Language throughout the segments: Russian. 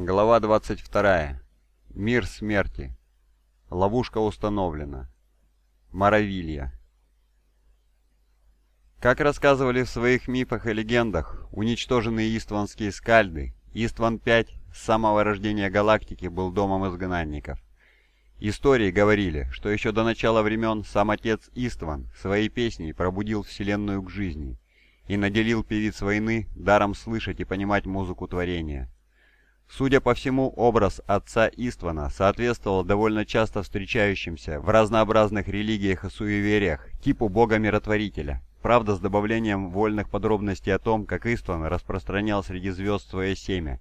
Глава 22. Мир смерти. Ловушка установлена. Моровилья. Как рассказывали в своих мифах и легендах, уничтоженные истванские скальды, Истван-5 с самого рождения галактики был домом изгнанников. Истории говорили, что еще до начала времен сам отец Истван своей песней пробудил Вселенную к жизни и наделил певиц войны даром слышать и понимать музыку творения – Судя по всему, образ отца Иствана соответствовал довольно часто встречающимся в разнообразных религиях и суевериях типу бога-миротворителя, правда с добавлением вольных подробностей о том, как Истван распространял среди звезд свое семя.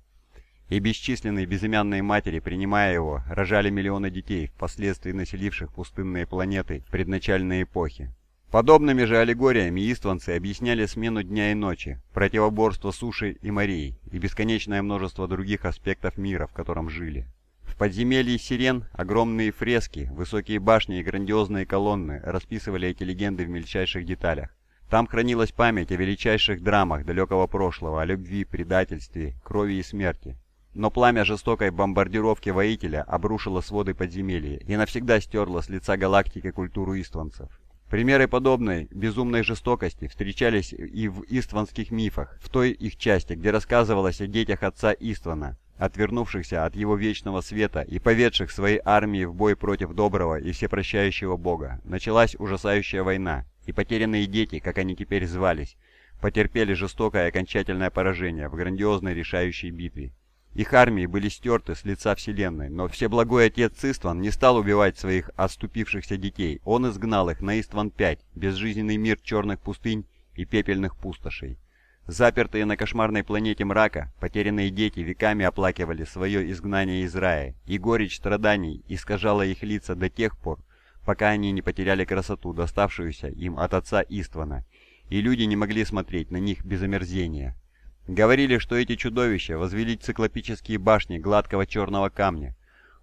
И бесчисленные безымянные матери, принимая его, рожали миллионы детей, впоследствии населивших пустынные планеты предначальной эпохе. Подобными же аллегориями истванцы объясняли смену дня и ночи, противоборство суши и морей и бесконечное множество других аспектов мира, в котором жили. В подземелье сирен огромные фрески, высокие башни и грандиозные колонны расписывали эти легенды в мельчайших деталях. Там хранилась память о величайших драмах далекого прошлого, о любви, предательстве, крови и смерти. Но пламя жестокой бомбардировки воителя обрушило своды подземелья и навсегда стерло с лица галактики культуру истванцев. Примеры подобной безумной жестокости встречались и в истванских мифах, в той их части, где рассказывалось о детях отца Иствана, отвернувшихся от его вечного света и поведших своей армии в бой против доброго и всепрощающего Бога. Началась ужасающая война, и потерянные дети, как они теперь звались, потерпели жестокое окончательное поражение в грандиозной решающей битве. Их армии были стерты с лица Вселенной, но Всеблагой Отец Истван не стал убивать своих отступившихся детей. Он изгнал их на Истван-5, безжизненный мир черных пустынь и пепельных пустошей. Запертые на кошмарной планете мрака, потерянные дети веками оплакивали свое изгнание из рая, и горечь страданий искажала их лица до тех пор, пока они не потеряли красоту, доставшуюся им от отца Иствана, и люди не могли смотреть на них без омерзения. Говорили, что эти чудовища возвели циклопические башни гладкого черного камня,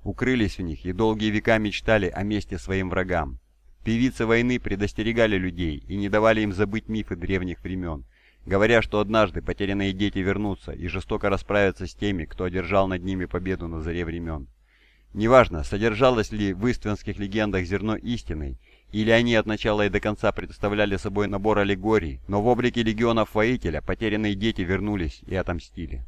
укрылись в них и долгие века мечтали о мести своим врагам. Певицы войны предостерегали людей и не давали им забыть мифы древних времен, говоря, что однажды потерянные дети вернутся и жестоко расправятся с теми, кто одержал над ними победу на заре времен. Неважно, содержалось ли в иственских легендах зерно истины, или они от начала и до конца представляли собой набор аллегорий, но в облике легионов воителя потерянные дети вернулись и отомстили.